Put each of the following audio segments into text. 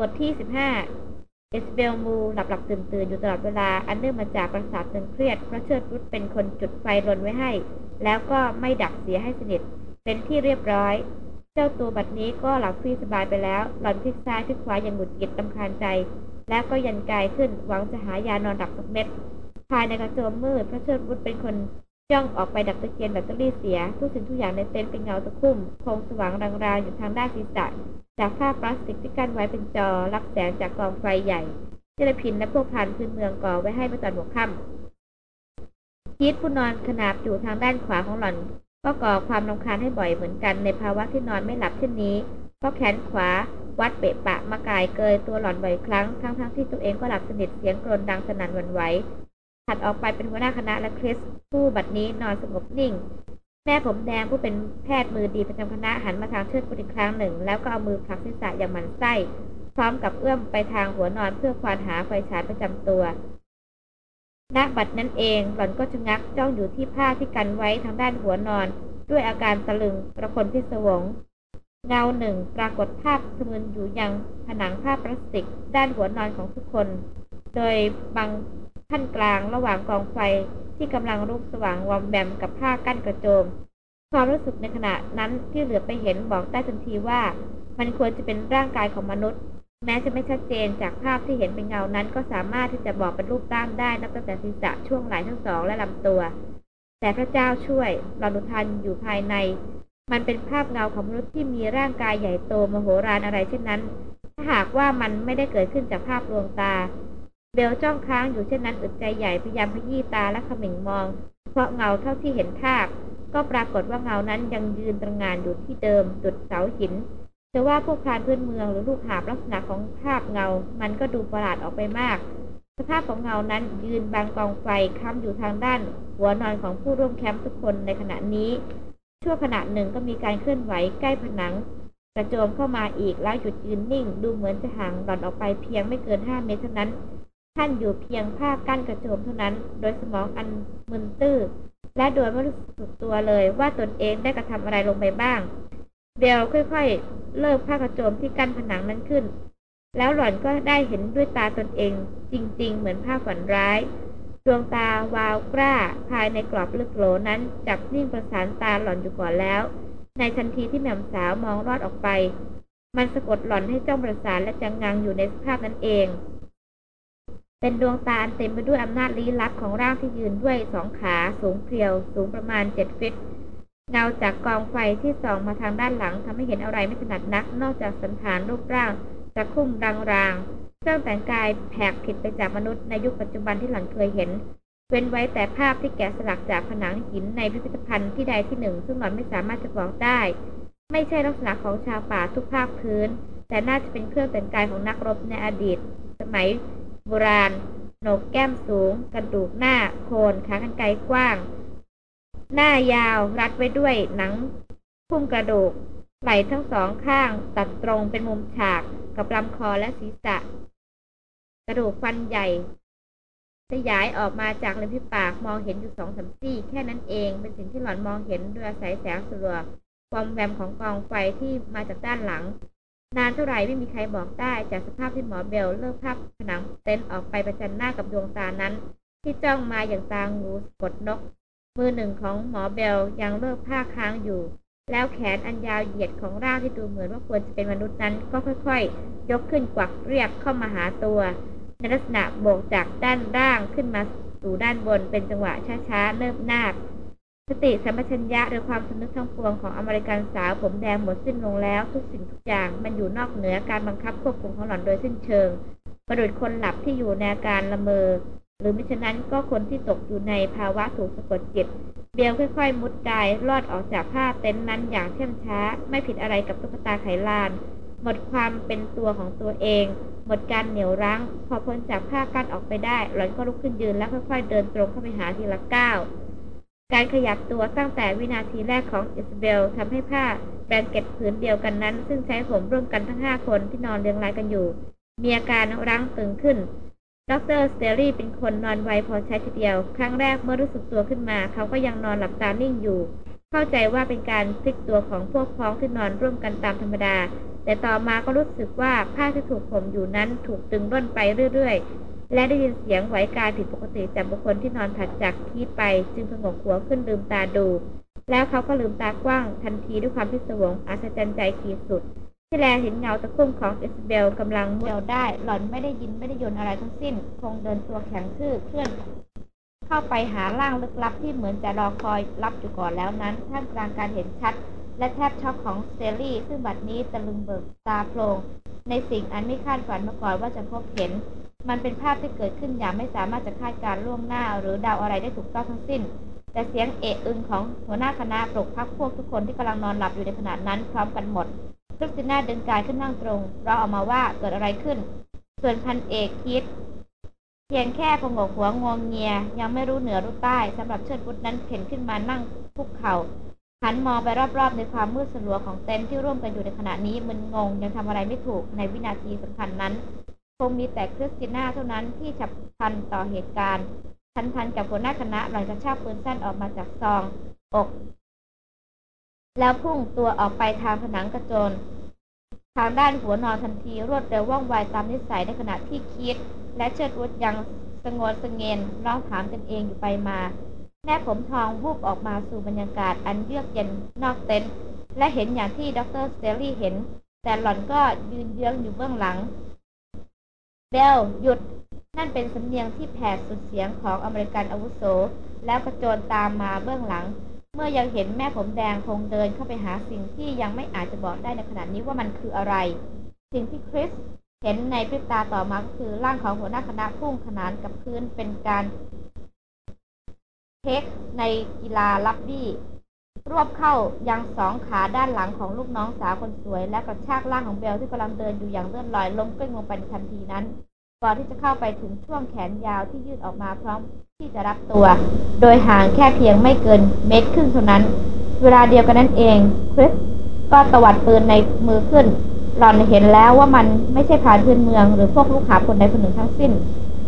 บทที่สิบห้าเอสเบลมูหลับหลับตื่นตื่นอยู่ตลอดเวลา อันเนื่องมาจากประสาทตึงเครียด เพราะเชิดรุดเป็นคนจุดไฟรนไว้ให้ แล้วก็ไม่ดักเสียให้สนิท เป็นที่เรียบร้อย เจ้าตัวบัดนี้ก็หลับฟีสบายไปแล้ว หล่อนพลิกซ้ายพลิกขวาอย่างหงุดหงิดตำคาญใจ แล้วก็ยันกายขึ้น หวังจะหายานอนหลับสักเม็ด ภายในกระโจมมืด พระเชิดวุฒเป็นคนย่องออกไปดับตะเกียงแบตเตอรี่เสีย ทุกสิ่งทุกอย่างในเต็นท์เป็นเงาตะคุ่มโคงสว่างรางๆอยู่ทางด้านศีรษะ จากผ้าพลาสติกที่กั้นไว้เป็นจอรับแสงจากกองไฟใหญ่เจลพินและพวกพานพื้นเมืองก่อไว้ให้เมื่อตอนหัวค่ำคิดผู้นอนขนาบอยู่ทางด้านขวาของหล่อน ก็ก่อความรำคาญให้บ่อยเหมือนกันในภาวะที่นอนไม่หลับเช่นนี้ เพราะแขนขวาวัดเปะปะมากายเกยตัวหล่อนบ่อยครั้ง ทั้งๆทที่ตัวเองก็หลับสนิทเสียงกรนดังสนั่นหวั่นไหวถัดออกไปเป็นหัวหน้าคณะและคริสผู้บัดนี้นอนสงบนิ่ง แม่ผมแดงผู้เป็นแพทย์มือดีประจำคณะหันมาทางเชิดบุตรอีกครั้งหนึ่ง แล้วก็เอามือผลักศีรษะอย่างหมันไส้ พร้อมกับเอื้อมไปทางหัวนอนเพื่อควานหาไฟฉายประจำตัวณบัดนั้นเองหล่อนก็ชะงักจ้องอยู่ที่ผ้าที่กันไว้ทางด้านหัวนอน ด้วยอาการตะลึงประคนพิศวง เงาหนึ่งปรากฏภาพสมืนอยู่ยังผนังผ้าพลาสติก ด้านหัวนอนของทุกคน โดยบางขั้นกลางระหว่างกองไฟ ที่กำลังรุกสว่างวอมแบมกับผ้ากั้นกระโจม ความรู้สึกในขณะนั้นที่เหลือไปเห็นบอกได้ทันทีว่า มันควรจะเป็นร่างกายของมนุษย์ แม้จะไม่ชัดเจนจากภาพที่เห็นเป็นเงานั้น ก็สามารถที่จะบอกเป็นรูปร่างได้นับตั้งแต่ศีรษะช่วงไหล่ทั้งสองและลำตัว แต่พระเจ้าช่วยหลอนุทันอยู่ภายใน มันเป็นภาพเงาของมนุษย์ที่มีร่างกายใหญ่โตมโหฬารอะไรเช่นนั้น ถ้าหากว่ามันไม่ได้เกิดขึ้นจากภาพลวงตา เบลจ้องค้างอยู่เช่นนั้นอึดใจใหญ่พยายามพยี้ตาและขมิ่งมอง เพราะเงาเท่าที่เห็นภาพก็ปรากฏว่าเงานั้นยังยืนตระงานอยู่ที่เดิมดุดเสาหินแต่ว่าพวกพานพื้นเมืองหรือลูกหาบลักษณะของภาพเงา มันก็ดูประหลาดออกไปมาก สภาพของเงานั้นยืนบางกองไฟค้ำอยู่ทางด้าน หัวนอนของผู้ร่วมแคมป์ทุกคนในขณะนี้ ชั่วขณะหนึ่งก็มีการเคลื่อนไหวใกล้ผนัง กระโจมเข้ามาอีกแล้วหยุดยืนนิ่ง ดูเหมือนจะห่างหล่อนออกไปเพียงไม่เกินห้าเมตรเท่านั้น ท่านอยู่เพียงผ้ากั้นกระโจมเท่านั้น โดยสมองอันมึนตื้อ และโดยไม่รู้สึกตัวเลยว่าตนเองได้กระทำอะไรลงไปบ้าง เบลค่อยๆ เลิกผ้ากระโจมที่กั้นผนังนั้นขึ้น แล้วหล่อนก็ได้เห็นด้วยตาตนเอง จริงๆ เหมือนภาพฝันร้าย ดวงตาวาวกล้า ภายในกรอบลึกโหลนั้น จับนิ่งประสานตาหล่อนอยู่ก่อนแล้ว ในทันทีที่แม่มสาวมองรอดออกไป มันสะกดหล่อนให้จ้องประสานและจังงังอยู่ในสภาพนั้นเอง เป็นดวงตาอันเต็มไปด้วยอำนาจลี้ลับของร่างที่ยืนด้วยสองขาสูงเพรียว สูงประมาณเจ็ดฟิตเงาจากกองไฟที่ส่องมาทางด้านหลังทำให้เห็นอะไรไม่ถนัดนัก นอกจากสันฐานรูปร่างตะคุ่มรางๆเครื่องแต่งกายแผกผิดไปจากมนุษย์ในยุคปัจจุบันที่หลังเคยเห็น เว้นไว้แต่ภาพที่แกะสลักจากผนังหินในพิพิธภัณฑ์ที่ใดที่หนึ่ง ซึ่งหล่อนไม่สามารถจะบอกได้ ไม่ใช่ลักษณะของชาวป่าทุกภาคพื้น แต่น่าจะเป็นเครื่องแต่งกายของนักรบในอดีต สมัย โบราณหนกแก้มสูง กระดูกหน้าโคนขากรรไกรกว้าง หน้ายาวรัดไว้ด้วยหนังพุ่มกระดูกไหล่ทั้งสองข้างตัดตรงเป็นมุมฉากกับลำคอและศีรษะ กระดูกฟันใหญ่ขยายออกมาจากริมฝีปากมองเห็นอยู่สองสามซี่ แค่นั้นเองเป็นสิ่งที่หล่อนมองเห็นด้วยอายแสงสลัวความแวมของกองไฟที่มาจากด้านหลัง นานเท่าไหร่ไม่มีใครบอกได้ จากสภาพที่หมอเบลเลิกภาพผนังเต็นท์ออกไปประจันหน้ากับดวงตานั้น ที่จ้องมาอย่างตางูกดนก มือหนึ่งของหมอเบลยังเลิกผ้าค้างอยู่ แล้วแขนอันยาวเหยียดของร่างที่ดูเหมือนว่าควรจะเป็นมนุษย์นั้นก็ค่อยๆ ยกขึ้นกวักเรียกเข้ามาหาตัวในลักษณะโบกจากด้านล่างขึ้นมาสู่ด้านบนเป็นจังหวะช้าๆเนิบนาบ สติสัมปชัญญะหรือความสำนึกทั้งปวงของอเมริกันสาวผมแดงหมดสิ้นลงแล้ว ทุกสิ่งทุกอย่างมันอยู่นอกเหนือการบังคับควบคุมของหล่อนโดยสิ้นเชิง ประดุจคนหลับที่อยู่ในอาการละเมอ หรือมิฉะนั้นก็คนที่ตกอยู่ในภาวะถูกสะกดจิต เบลค่อยๆ มุดกายรอดออกจากผ้าเต็นท์นั้นอย่างเชื่องช้า ไม่ผิดอะไรกับตุ๊กตาไขลาน หมดความเป็นตัวของตัวเอง หมดการเหนี่ยวรั้ง พอพ้นจากผ้ากั้นออกไปได้ หล่อนก็ลุกขึ้นยืนแล้วค่อย ๆ เดินตรงเข้าไปหาทีละก้าว การขยับตัวตั้งแต่วินาทีแรกของอิสเบลทำให้ผ้า blanket ผืนเดียวกันนั้น ซึ่งใช้ห่มร่วมกันทั้งห้าคนที่นอนเรียงรายกันอยู่ มีอาการรั้งตึงขึ้น ดร.สแตนลีย์เป็นคนนอนไวพอใช้ทีเดียว ครั้งแรกเมื่อรู้สึกตัวขึ้นมา เขาก็ยังนอนหลับตานิ่งอยู่ เข้าใจว่าเป็นการพลิกตัวของพวกพ้องที่นอนร่วมกันตามธรรมดา แต่ต่อมาก็รู้สึกว่าผ้าที่ถูกผมอยู่นั้นถูกตึงร่นไปเรื่อยๆ และได้ยินเสียงไหวการผิดปกติจากบุคคลที่นอนถัดจากคีดไป จึงผงกหัวขึ้นลืมตาดู แล้วเขาก็ลืมตากว้าง ทันทีด้วยความพิศวงอัศจรรย์ใจขีดสุด ที่แลเห็นเงาตะคุ่มของเอสเบลกำลังเมียวได้ หล่อนไม่ได้ยินไม่ได้ยนอะไรทั้งสิ้น คงเดินตัวแข็งทื่อเคลื่อน เข้าไปหาร่างลึกลับที่เหมือนจะรอคอยรับอยู่ก่อนแล้วนั้นท่ามกลางการเห็นชัด และแทบช็อกของเซรี่ซึ่งบัดนี้ตะลึงเบิกตาโพลงในสิ่งอันไม่คาดฝันมาก่อนว่าจะพบเห็น มันเป็นภาพที่เกิดขึ้นอย่างไม่สามารถจะคาดการล่วงหน้า หรือเดาอะไรได้ถูกต้องทั้งสิ้น แต่เสียงเอะอึงของหัวหน้าคณะปลุกพักพวกทุกคนที่กำลังนอนหลับอยู่ในขณะนั้นพร้อมกันหมดคริสติน่าเดินกายขึ้นนั่งตรงเราออกมาว่าเกิดอะไรขึ้น ส่วนพันเอกคิด เพียงแค่พงกหัวงวงเงีย ยังไม่รู้เหนือรู้ใต้สำหรับเชิดวุฒนั้นเข็นขึ้นมานั่งคุกเขา่าหันมองไปรอบๆในความมืดสลัวของเต็นท์ที่ร่วมกันอยู่ในขณะนี้มึนงงยังทำอะไรไม่ถูกในวินาทีสำคัญนั้น คงมีแต่คริสติน่าเท่านั้นที่ฉับพลันต่อเหตุการณ์ทันทันกับหัวหน้าคณะหลังจากชากปืนสั้นออกมาจากซองอก แล้วพุ่งตัวออกไปทางผนังกระโจน ทางด้านหัวนอนทันทีรวดเร็วว่องไวตามนิสัยในขณะที่คิด และเชิดวุฒยังสงวนสงเงนร้องถามกันเองอยู่ไปมา แม่ผมทองวูบออกมาสู่บรรยากาศอันเยือกเย็นนอกเต็นท์และเห็นอย่างที่ดรสเตลลี่เห็น แต่หล่อนก็ยืนเยื้องอยู่เบื้องหลัง เบลหยุด นั่นเป็นสำเนียงที่แผดสุดเสียงของอเมริกันอาวุโส แล้วกระโจนตามมาเบื้องหลัง เมื่อยังเห็นแม่ผมแดงคงเดินเข้าไปหาสิ่งที่ยังไม่อาจจะบอกได้ในขณะนี้ว่ามันคืออะไร สิ่งที่คริสเห็นในพริบตาต่อมาคือร่างของหัวหน้าคณะพุ่งขนานกับพื้นเป็นการเทคในกีฬาลับบี้ รวบเข้ายังสองขาด้านหลังของลูกน้องสาวคนสวย และกระชากร่างของเบลที่กำลังเดินอยู่อย่างเลื่อนลอยล้มกลิ้งลงไปในทันทีนั้นก่อนที่จะเข้าไปถึงช่วงแขนยาวที่ยืดออกมาพร้อมที่จะรับตัว โดยห่างแค่เพียงไม่เกินเมตรครึ่งเท่านั้น เวลาเดียวกันนั้นเองคริสก็ตวัดปืนในมือขึ้น หล่อนเห็นแล้วว่ามันไม่ใช่ผ่านพื้นเมืองหรือพวกลูกหาคนใดคนหนึ่งทั้งสิ้น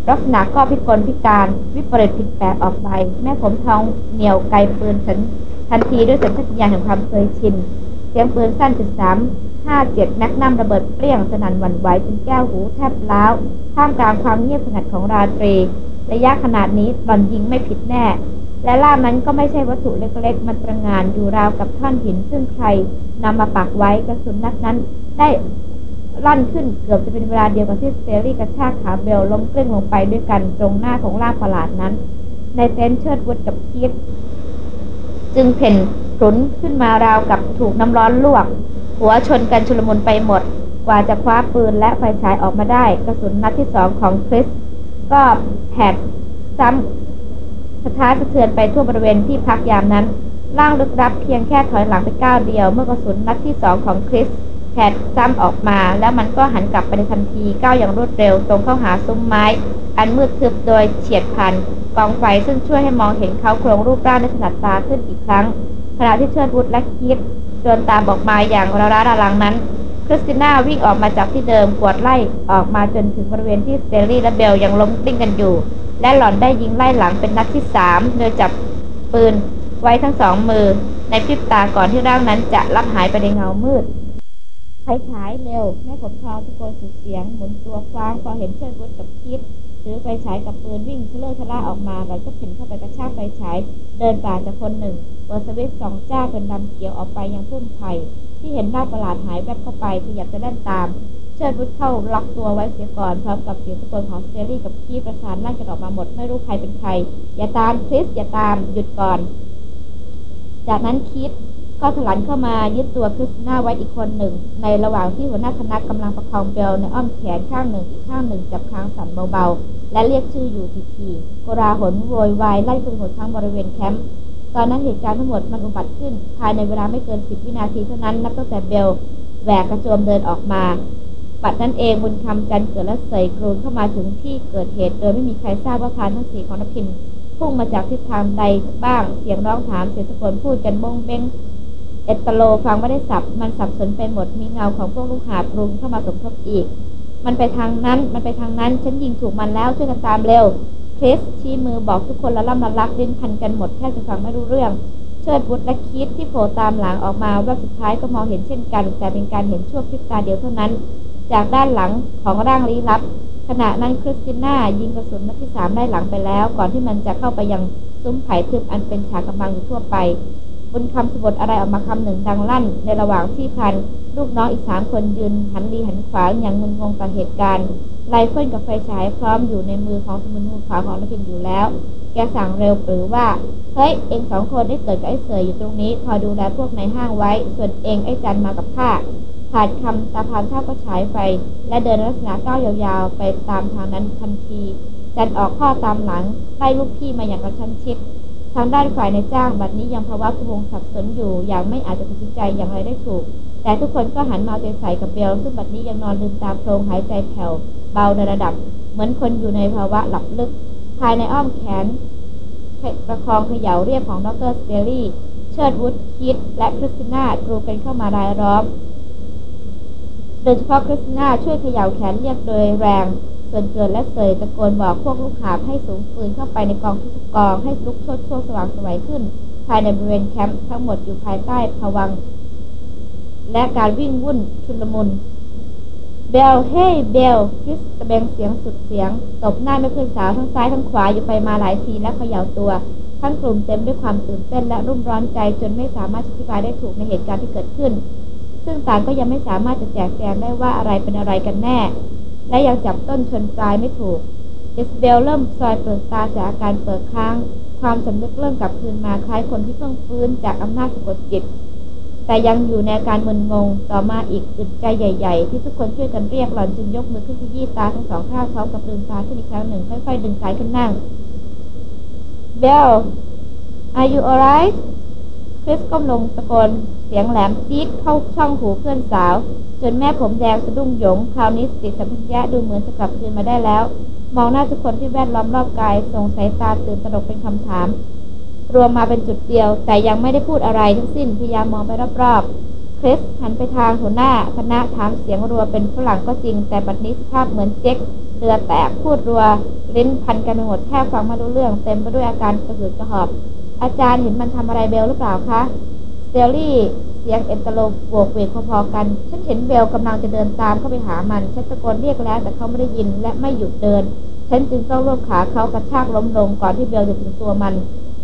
ลักษณะก็พิกลพิการวิปริตผิดแปลกออกไป แม่ผมทองเหนียวไกลปืนฉัน ทันทีด้วยสัญชาตญาณแห่งความเคยชิน เสียงปืนสั้นจุดสามห้าเจ็ดแมกนัมระเบิดเปรี้ยงสนั่นหวั่นไหวจนแก้วหูแทบล้าวท่ามกลางความเงียบสงัดของราตรี ระยะขนาดนี้หล่อนยิงไม่ผิดแน่ และล่านั้นก็ไม่ใช่วัตถุเล็กๆ มันประงานอยู่ราวกับท่อนหิน ซึ่งใครนำมาปักไว้กระสุนนัดนั้นได้ลั่นขึ้นเกือบจะเป็นเวลาเดียวกับที่สเตอรี่กระชากขาเบลล้มกลิ้งลงไปด้วยกันตรงหน้าของร่าประหลาดนั้น ในเต็นท์เชิดวุฒกับคีด จึงเพ่นผุนขึ้นมาราวกับถูกน้ำร้อนลวก หัวชนกันชุลมุนไปหมด กว่าจะคว้าปืนและไฟฉายออกมาได้ กระสุนนัดที่สองของคริส ก็แผดซ้ำสะท้านสะเทือนไปทั่วบริเวณที่พักยามนั้น ร่างลึกลับเพียงแค่ถอยหลังไปก้าวเดียว เมื่อกระสุนนัดที่สองของคริส แผดซ้ำออกมา แล้วมันก็หันกลับไปในทันทีก้าวอย่างรวดเร็วตรงเข้าหาซุ้มไม้ อันมืดทึบโดยเฉียดพันกองไฟซึ่งช่วยให้มองเห็นเขาโครงรูปร่างในขนาดตาขึ้นอีกครั้งขณะที่เชิดบุตรและคิดเดินตามออกมาอย่างระระระลังนั้นคริสติน่าวิ่งออกมาจากที่เดิมกวดไล่ออกมาจนถึงบริเวณที่สแตนลีย์และเบลยังล้มกลิ้งกันอยู่ และหล่อนได้ยิงไล่หลังเป็นนัดที่สามโดยจับปืนไว้ทั้งสองมือ ในพริบตาก่อนที่ร่างนั้นจะลับหายไปในเงามืด ไฟฉายเร็วแม่ผมทองตะโกนสุดเสียง หมุนตัวคว้างพอเห็นเชิดวุธกับคีธถือไฟฉายกับปืนวิ่งทะเล่อทะล่าออกมาแล้วก็เผ่นเข้าไปกระชากไฟฉายเดินป่าจากคนหนึ่งเปิดสวิตช์ส่องจ้าเป็นลำเขียวออกไปยังพุ่มไผ่ที่เห็นหน้าประหลาดหายแวบเข้าไปขยับจะเล่นตาม เชิดวุฒเข้าล็อกตัวไว้เสียก่อนพร้อมกับเสียงตะโกนของเซรี่กับคีประสานลั่นกันออกมาหมดไม่รู้ใครเป็นใคร อย่าตามคริสอย่าตามหยุดก่อน จากนั้นคิด ก็ถลันเข้ามายึดตัวคริสน้าไว้อีกคนหนึ่ง ในระหว่างที่หัวหน้าคณะกำลังประคองเบลในอ้อมแขนข้างหนึ่งอีกข้างหนึ่งจับค้างสั่นเบาๆ และเรียกชื่ออยู่ทีๆโกราหนโวยวายไล่ไปหมดทั้งบริเวณแคมป์ตอนนั้นเหตุการณ์ทั้งหมดมันอุบัติขึ้น ภายในเวลาไม่เกินสิบวินาทีเท่านั้นนับตั้งแต่เบลแหวกกระโจมเดินออกมาปัดนั้นเองบุญคำจันเกิดและเสยกรูนเข้ามาถึงที่เกิดเหตุ โดยไม่มีใครทราบว่าพานทั้งสี่ของนพินพุ่งมาจากทิศทางใดบ้าง เสียงร้องถามเสียงตะโกนพูดกันบงเบง เอตโลฟังไม่ได้สับ มันสับสนไปหมด มีเงาของพวกลูกหาปรุงเข้ามาสมทบอีก มันไปทางนั้น มันไปทางนั้น ฉันยิงถูกมันแล้วช่วยกันตามเร็วเคสชี้มือบอกทุกคนละล่ำละลักดิ้นพันกันหมดแทบจะฟังไม่รู้เรื่อง เชิดวุฒและคิดที่โผล่ตามหลังออกมาว่าสุดท้ายก็มองเห็นเช่นกัน แต่เป็นการเห็นชั่วพริบตาเดียวเท่านั้น จากด้านหลังของร่างลี้ลับ ขณะนั้นคริสติน่ายิงกระสุนนัดที่สามได้หลังไปแล้ว ก่อนที่มันจะเข้าไปยังซุ้มไผ่ทึบอันเป็นฉากกำบังอยู่ทั่วไป นคำสบทอะไรออกมาคำหนึ่งดังลั่น ในระหว่างที่พัน ลูกน้องอีกสามคนยืนหันรีหันขวาอย่างงุนงงต่อเหตุการณ์ไลเฟิลกับไฟฉายพร้อมอยู่ในมือของสมุนมือขวาของระพินอยู่แล้ว แกสั่งเร็วปรือว่า เฮ้ย เองสองคนได้เกิดกับไอ้เสยอยู่ตรงนี้ คอยดูแลพวกในห้างไว้ ส่วนเองไอ้จันมากับข้าขาดคำตาพานเท่าก็ฉายไฟ และเดินลักษณะก้าวยาวๆ ไปตามทางนั้นทันที จันออกข้อตามหลังไล่ลูกพี่มาอย่างกระชั้นชิด ทางด้านฝ่ายในจ้างบัดนี้ยังภาวะกระวงสับสนอยู่ อย่างไม่อาจจะตัดสินใจอย่างไรได้ถูก แต่ทุกคนก็หันมาใจใส่กับเบลซึ่งบัดนี้ยังนอนลืมตาโพลงหายใจแผ่วเบาในระดับ เหมือนคนอยู่ในภาวะหลับลึก ภายในอ้อมแขนประคองเขย่าเรียกของดร.สแตนลีย์เชิดวุธคีธ และคริสติน่ากรูกันเข้ามารายล้อมโดยเฉพาะคริสติน่าช่วยเขย่าแขนเรียกโดยแรง ส่วนเกิดและเสยตะโกนบอกพวกลูกหาบให้สูงปืนเข้าไปในกองทุกกองให้ลุกโชติช่วงสว่างไสวขึ้น ภายในบริเวณแคมป์ทั้งหมดอยู่ภายใต้ภวัง และการวิ่งวุ่นชุลมุนเบลเฮ้เบลคริสตะเบงเสียงสุดเสียง ตบหน้าแม่เพื่อนสาวทั้งซ้ายทั้งขวาอยู่ไปมาหลายทีและเขย่าตัว ทั้งกลุ่มเต็มด้วยความตื่นเต้นและรุ่มร้อนใจจนไม่สามารถอธิบายได้ถูกในเหตุการณ์ที่เกิดขึ้น ซึ่งต่างก็ยังไม่สามารถจะแจกแจงได้ว่าอะไรเป็นอะไรกันแน่ และยังจับต้นชนปลายไม่ถูกเอสเบลเริ่มซอยเปลือกตาจากอาการเปิดค้าง ความสำนึกเริ่มกลับคืนมาคล้ายคนที่เพิ่งฟื้นจากอำนาจสะกดจิต แต่ยังอยู่ในการมึนงง ต่อมาอีกอึดใจใหญ่ ๆ ที่ทุกคนช่วยกันเรียกหล่อนจึงยกมือขึ้นขยี้ตาทั้งสองข้างพร้อมกับลืมตาขึ้นอีกครั้งหนึ่งค่อยๆดึงสายขึ้นนั่ง Bell are you alright คริสก้มลงตะโกนเสียงแหลมจี๊ดเข้าช่องหูเพื่อนสาว จนแม่ผมแดงสะดุ้งหยง คราวนี้สติสัมปชัญญะดูเหมือนจะกลับคืนมาได้แล้ว มองหน้าทุกคนที่แวดล้อมรอบกายส่งสายตาตื่นตระหนกเป็นคำถาม รวมมาเป็นจุดเดียว แต่ยังไม่ได้พูดอะไรทั้งสิ้นพยายามมองไปรอบๆคริสหันไปทางหัวหน้าคณะถามเสียงรัวเป็นฝรั่งก็จริง แต่บัดนี้สภาพเหมือนเจ๊กเรือแตกพูดรัวลิ้นพันกันไปหมดแค่ฟังมารู้เรื่อง เต็มไปด้วยอาการกระหืดกระหอบ อาจารย์เห็นมันทำอะไรเบลหรือเปล่าคะเซลลี่เสียงเอ็นตโลโวกเวกพอๆกัน ฉันเห็นเบลกำลังจะเดินตามเข้าไปหามัน ฉันตะโกนเรียกแล้วแต่เขาไม่ได้ยินและไม่หยุดเดิน ฉันจึงต้องรวบขาเขากระชากล้มลงก่อนที่เบลจะถึงตัวมัน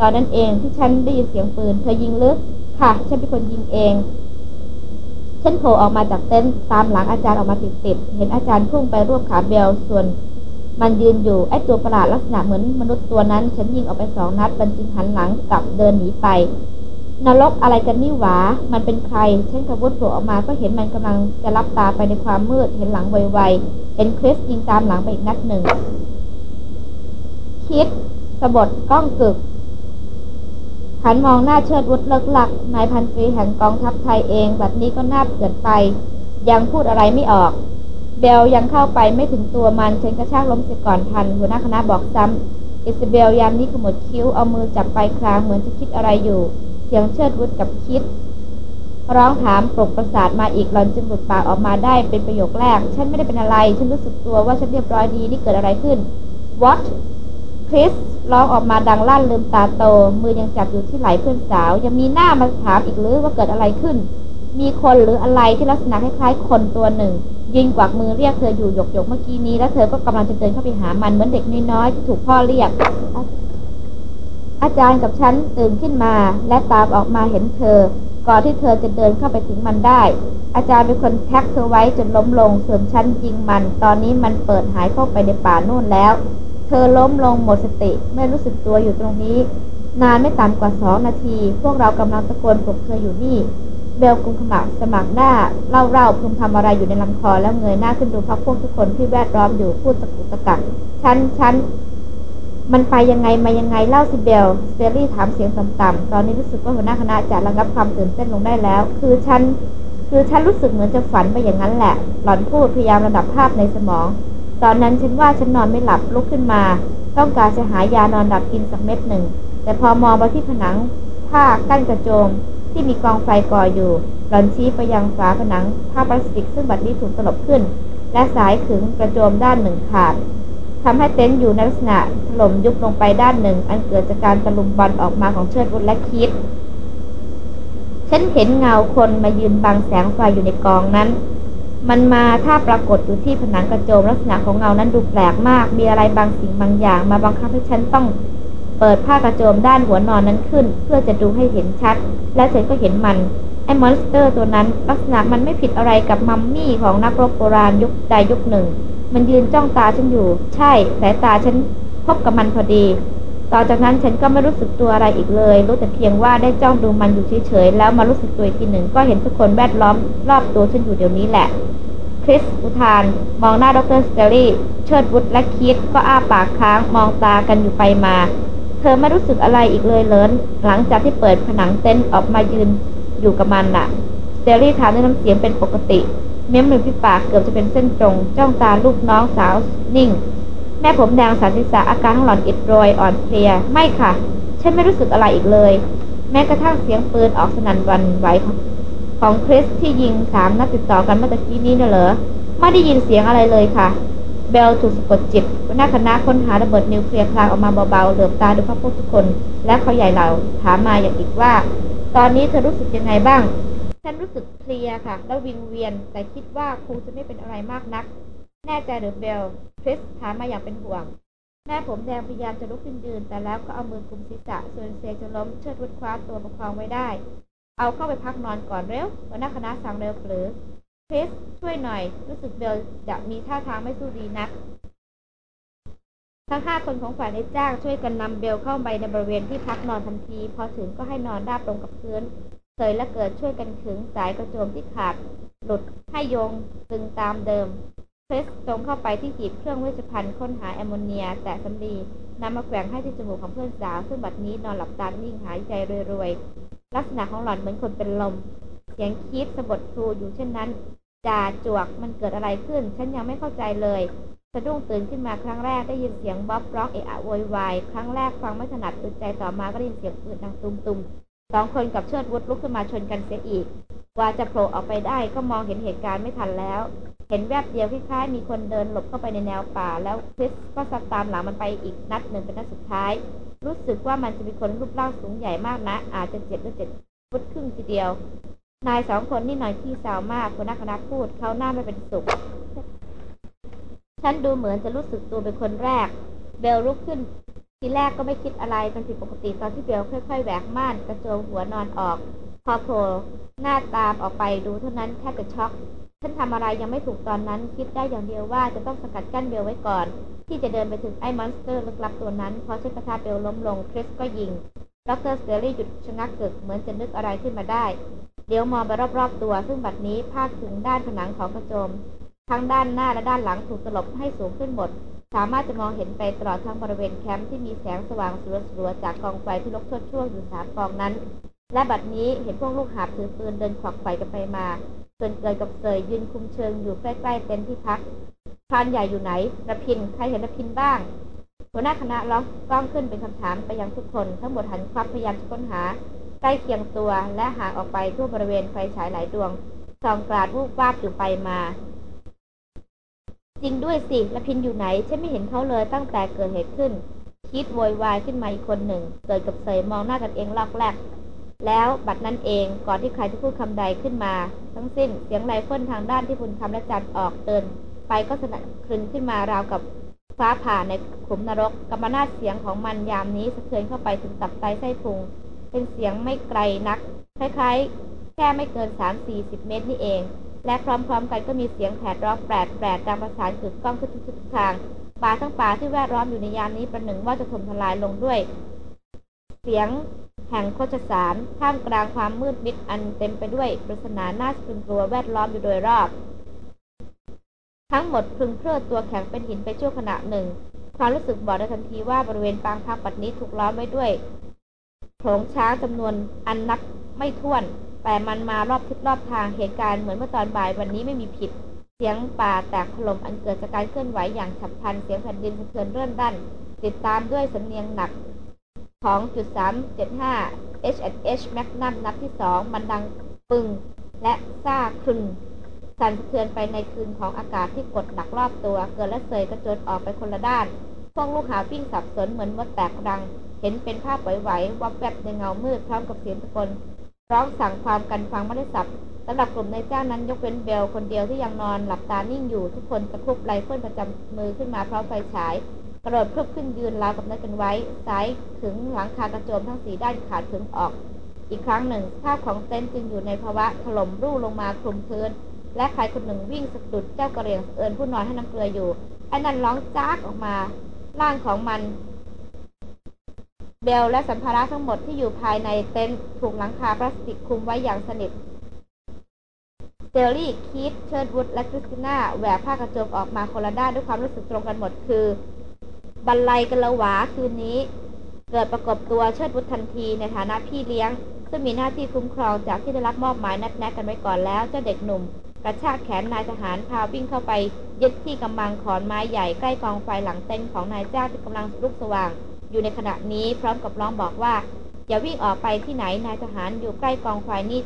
ตอนนั้นเองที่ฉันได้ยินเสียงปืน เธอยิงลึกค่ะ ฉันเป็นคนยิงเอง ฉันโผล่ออกมาจากเต็นท์ตามหลังอาจารย์ออกมาติดๆ เห็นอาจารย์พุ่งไปรวบขาเบลส่วน มันยืนอยู่ไอ้ตัวประหลาดลักษณะเหมือนมนุษย์ตัวนั้น ฉันยิงออกไปสองนัดมันจึงหันหลังกลับเดินหนีไป นรกอะไรกันนี่หวา มันเป็นใคร ฉันกระวุฒโผล่ออกมาก็เห็นมันกำลังจะรับตาไปในความมืด เห็นหลังไวๆเป็นคริสยิงตามหลังไปอีกนัดหนึ่ง คิดสะบดก้องกึกหันมองหน้าเชิดวุฒเลิกหลักนายพันตรีแห่งกองทัพไทยเองแบบนี้ก็น่าเกิดไป ยังพูดอะไรไม่ออก เบลยังเข้าไปไม่ถึงตัวมันเชนกระชากล้มเสียก่อนทัน หัวหน้าคณะบอกซ้ำอิสเบลยามนี้ขมวดคิ้วเอามือจับไปคลางเหมือนจะคิดอะไรอยู่ เสียงเชิดวุฒกับคิด ร้องถามปลุกประสาทมาอีกหลอนจึงหลุดปากออกมาได้เป็นประโยคแรก ฉันไม่ได้เป็นอะไร ฉันรู้สึกตัวว่าฉันเรียบร้อยดีนี่เกิดอะไรขึ้น what คริสร้องออกมาดังลั่นลืมตาโต มือยังจับอยู่ที่ไหล่เพื่อนสาว ยังมีหน้ามาถามอีกหรือว่าเกิดอะไรขึ้น มีคนหรืออะไรที่ลักษณะคล้ายๆคนตัวหนึ่ง ยิงกวักมือเรียกเธออยู่หยกหยกเมื่อกี้นี้ แล้วเธอก็กำลังจะเดินเข้าไปหามันเหมือนเด็กน้อยๆที่ถูกพ่อเรียก อาจารย์กับฉันตื่นขึ้นมา และตามออกมาเห็นเธอ ก่อนที่เธอจะเดินเข้าไปถึงมันได้ อาจารย์เป็นคนแท็กเธอไว้จนล้มลงส่วนฉันยิงมัน ตอนนี้มันเปิดหายเข้าไปในป่าโน่นแล้ว เธอล้มลงหมดสติไม่รู้สึกตัวอยู่ตรงนี้ นานไม่ต่ำกว่าสองนาที พวกเรากำลังตะโกนปลุกเธออยู่นี่ เบลกุมขมับสะบัดหน้าเร่าเร่าพึมพำอะไรอยู่ในลำคอแล้วเงยหน้าขึ้นดูพรรคพวกทุกคนที่แวดล้อมอยู่พูดตะกุกตะกักฉันฉันมันไปยังไงมายังไงเล่าสิเบลสแตนลีย์ถามเสียงต่ำๆตอนนี้รู้สึกว่าหัวหน้าคณะจะระงับความตื่นเต้นลงได้แล้ว คือฉันคือฉันรู้สึกเหมือนจะฝันไปอย่างนั้นแหละ หล่อนพูดพยายามลำดับภาพในสมอง ตอนนั้นฉันว่าฉันนอนไม่หลับลุกขึ้นมา ต้องการจะหายานอนหลับกินสักเม็ดหนึ่ง แต่พอมองไปที่ผนังผ้ากั้นกระโจม ที่มีกองไฟก่ออยู่ หลอนชี้ไปยังฝาผนังผ้าพลาสติกซึ่งบัดนี้ถูกตลบขึ้น และสายขึงกระโจมด้านหนึ่งขาดทำให้เต็นท์อยู่ในลักษณะถล่มยุบลงไปด้านหนึ่ง อันเกิดจากการตะลุมบอลออกมาของเชิดวุฒและคิด ฉันเห็นเงาคนมายืนบังแสงไฟอยู่ในกองนั้น มันมาถ้าปรากฏอยู่ที่ผนังกระโจมลักษณะของเงานั้นดูแปลกมาก มีอะไรบางสิ่งบางอย่าง มาบังคับให้ฉันต้อง เปิดผ้ากระโจมด้านหัวนอนนั้นขึ้น เพื่อจะดูให้เห็นชัด และฉันก็เห็นมัน ไอ้ monster ตัวนั้น ลักษณะมันไม่ผิดอะไรกับมัมมี่ของนักรบโบราณยุคใดยุคหนึ่ง มันยืนจ้องตาฉันอยู่ ใช่สายตาฉันพบกับมันพอดี ต่อจากนั้นฉันก็ไม่รู้สึกตัวอะไรอีกเลย รู้แต่เพียงว่าได้จ้องดูมันอยู่เฉยๆ แล้วมารู้สึกตัวอีกทีหนึ่งก็เห็นทุกคนแวดล้อมรอบตัวฉันอยู่เดี๋ยวนี้แหละคริสอุทาน มองหน้าดร.สแตนลีย์ เชิดวุฒและคิดก็อ้าปากค้าง มองตากันอยู่ไปมา เธอไม่รู้สึกอะไรอีกเลยเลินหลังจากที่เปิดผนังเต็นท์ออกมายืนอยู่กับมันน่ะเตอรี่ถามด้วยน้ำเสียงเป็นปกติ เม้มริมฝีปากเกือบจะเป็นเส้นตรง จ้องตาลูกน้องสาวนิ่ง แม่ผมแดงสันติษาอาการของหล่อนอิดโรยอ่อนเพลีย ไม่ค่ะ ฉันไม่รู้สึกอะไรอีกเลย แม้กระทั่งเสียงปืนออกสนั่นวันไหวของของคริสที่ยิงสามนัดติดต่อกันเมื่อตะกี้นี้น่ะเหรอ ไม่ได้ยินเสียงอะไรเลยค่ะ เบลถูกสะกดจิตหัวหน้าคณะค้นหาระเบิดนิวเคลียร์คลางออกมาเบาๆ เหลือบตาดูพวกพวกทุกคน และเขาใหญ่เหล่าถามมาอย่างอีกว่า ตอนนี้เธอรู้สึกยังไงบ้าง ฉันรู้สึกเพลียค่ะ แล้ววิงเวียน แต่คิดว่าคงจะไม่เป็นอะไรมากนัก แน่ใจหรือเบลคริสถามมาอย่างเป็นห่วง แม่ผมแดงพยายามจะลุกขึ้นยืน แต่แล้วก็เอามือกุมศีรษะส่วนเซจะล้มเชิดวุดคว้าตัวประคองไว้ได้ เอาเข้าไปพักนอนก่อนเร็วหัวหน้าคณะสั่งเร็วหรือ คริสช่วยหน่อย รู้สึกเบลจะมีท่าทางไม่สู้ดีนัก ทั้งห้าคนของฝ่ายในจ้างช่วยกันนำเบลเข้าไปในบริเวณที่พักนอนทันที พอถึงก็ให้นอนราบลงกับพื้นเสยและเกิดช่วยกันขึงสายกระโจมที่ขาด หลุดให้โยงตึงตามเดิมคริสตรงเข้าไปที่หีบเครื่องเวชภัณฑ์ค้นหาแอมโมเนีย แต่สำลีนำมาแขวงให้ที่จมูกของเพื่อนสาว ซึ่งบัดนี้นอนหลับตานิ่งหายใจรวยๆลักษณะของหล่อนเหมือนคนเป็นลม เสียงคิดสะบดครูอยู่เช่นนั้น จ่าจวกมันเกิดอะไรขึ้น ฉันยังไม่เข้าใจเลยสะดุ้งตื่นขึ้นมาครั้งแรกได้ยินเสียงบ๊อบร้องเอะอะโวยวายครั้งแรกฟังไม่ถนัดอึดใจต่อมาก็ได้ยินเสียงปืนดังตุมๆสองคนกับเชิดวุฒลุกขึ้นมาชนกันเสียอีกกว่าจะโผล่ออกไปได้ก็มองเห็นเหตุการณ์ไม่ทันแล้ว เห็นแวบเดียวคล้ายๆมีคนเดินหลบเข้าไปในแนวป่า แล้วคริสก็สัตามหลังมันไปอีกนัดหนึ่งเป็นนัดสุดท้าย รู้สึกว่ามันจะมีคนรูปร่างสูงใหญ่มากนะ อาจจะเจ็ดหรือเจ็ดฟุตครึ่งทีเดียว นายสองคนนี่หน่อยที่สาวมากคนนักคณะพูดเขาหน้าไม่เป็นสุข ฉันดูเหมือนจะรู้สึกตัวเป็นคนแรก เบลลุกขึ้น ทีแรกก็ไม่คิดอะไรเป็นผิดปกติตอนที่เบลค่อยๆแหวกม่านกระโจมหัวนอนออก พอโผล่หน้าตามออกไปดูเท่านั้นแทบจะช็อกฉันทำอะไรยังไม่ถูกตอนนั้น คิดได้อย่างเดียวว่าจะต้องสกัดกั้นเบลไว้ก่อน ที่จะเดินไปถึงไอ้ monster ลึกลับตัวนั้นพอฉันปะทะเบลล้มลงคริสก็ยิงดร.สแตนลีย์หยุดชะงักกึกเหมือนจะนึกอะไรขึ้นมาได้ เหลียวมองไปรอบๆตัว ซึ่งบัดนี้ผ้าขึงด้านผนังของกระโจม ทั้งด้านหน้าและด้านหลังถูกตลบให้สูงขึ้นหมด สามารถจะมองเห็นไปตลอดทั้งบริเวณแคมป์ที่มีแสงสว่างสลัวๆจากกองไฟที่ลุกทั่วๆอยู่สามกองนั้น และบัดนี้เห็นพวกลูกหาบถือปืนเดินขวักไขว่กันไปมาส่วนเกิดกับเสยยืนคุมเชิงอยู่ใกล้ๆเต็นท์ที่พักพานใหญ่อยู่ไหนระพินใครเห็นระพินบ้างหัวหน้าคณะร้องก้องขึ้นเป็นคำถามไปยังทุกคน ทั้งหมดหันควับพยายามจะค้นหา ใกล้เคียงตัวและห่างออกไปทั่วบริเวณไฟฉายหลายดวงส่องกราดวูบวาบอยู่ไปมา จริงด้วยสิละพินอยู่ไหน ฉันไม่เห็นเขาเลยตั้งแต่เกิดเหตุขึ้น คิดโวยวายขึ้นมาอีกคนหนึ่ง เกิดกับเสยมองหน้ากันเองลอกแรก แล้วบัดนั้นเองก่อนที่ใครจะพูดคำใดขึ้นมา ทั้งสิ้นเสียงไรเฟิลทางด้านที่บุญคำและจันออกเดิน ไปก็สนั่นคลึนขึ้นมาราวกับฟ้าผ่าในขุมนรกกำมนาจเสียงของมันยามนี้สะเทือนเข้าไปถึงตับไตไส้พุง เป็นเสียงไม่ไกลนัก คล้ายๆ แค่ไม่เกิน 3-40 เมตรนี่เอง และพร้อมๆ กันก็มีเสียงแผดร้องแปดแปดดังประสานกึกก้องขึ้นทุกทาง ป่าทั้งป่าที่แวดล้อมอยู่ในยามนี้ประหนึ่งว่าจะถ่มทลายลงด้วย เสียงแห่งโคชสารท่ามกลางความมืดมิดอันเต็มไปด้วยปริศนาหน้าสะพรึงกลัวแวดล้อมอยู่โดยรอบ ทั้งหมดพึงเพลิดตัวแข็งเป็นหินไปชั่วขณะหนึ่ง ความรู้สึกบอกได้ทันทีว่าบริเวณปางพักปัดนี้ถูกล้อมไว้ด้วย โขงช้างจำนวนอันนับไม่ถ้วน แต่มันมารอบทิศรอบทางเหตุการณ์เหมือนเมื่อตอนบ่ายวันนี้ไม่มีผิด เสียงป่าแตกถล่มอันเกิดจากการเคลื่อนไหวอย่างฉับพลันเสียงแผ่นดินสะเทือนเรื่อนดันติดตามด้วยสำเนียงหนักของจุด375 H&H Magnum นัดที่สองมันดังปึงและซ่าครืนสั่นสะเทือนไปในคลื่นของอากาศที่กดหนักรอบตัว เกิดและเสยกระโจนออกไปคนละด้าน พวกลูกหาบวิ่งสับสนเหมือนมดแตกรัง เห็นเป็นภาพไหวๆวับแวบในเงามืดพร้อมกับเสียงตะโกนร้องสั่งความกันฟังไม่ได้สับสำหรับกลุ่มนายจ้างนั้นยกเว้นเบลคนเดียวที่ยังนอนหลับตานิ่งอยู่ทุกคนตะครุบไรเฟิลประจำมือขึ้นมาพร้อมไฟฉาย กระโดดพรึบขึ้นยืนราวกับนัดกันไว้สายขึงหลังคากระโจมทั้งสี่ด้านขาดผึงออก อีกครั้งหนึ่งภาพของเต็นท์จึงอยู่ในภาวะถล่มวูบลงมาคลุมพื้น และใครคนหนึ่งวิ่งสะดุดเจ้ากะเหรี่ยงเอิญผู้นอนให้น้ำเกลืออยู่ไอ้นั่นร้องจ๊ากออกมา ร่างของมัน เบลและสัมภาระทั้งหมดที่อยู่ภายในเต็นท์ถูกหลังคาพลาสติกคลุมไว้อย่างสนิทสแตนลีย์ คีธเชิดวุธ และคริสติน่าแหวกผ้ากระโจมออกมาคนละด้านด้วยความรู้สึกตรงกันหมดคือ บันไลกันละหวาคืนนี้ เกิดประกบตัวเชิดวุฒทันทีในฐานะพี่เลี้ยง ซึ่งมีหน้าที่คุ้มครองจากที่ได้รับมอบหมายนัดแนะกันไว้ก่อนแล้วเจ้าเด็กหนุ่ม กระชากแขนนายทหารพาวิ่งเข้าไปยึดที่กำบังขอนไม้ใหญ่ใกล้กองไฟหลังเต็นท์ของนายจ้าที่กำลังลุกสว่าง อยู่ในขณะนี้พร้อมกับร้องบอกว่าอย่าวิ่งออกไปที่ไหนนายทหารอยู่ใกล้กองไฟนี่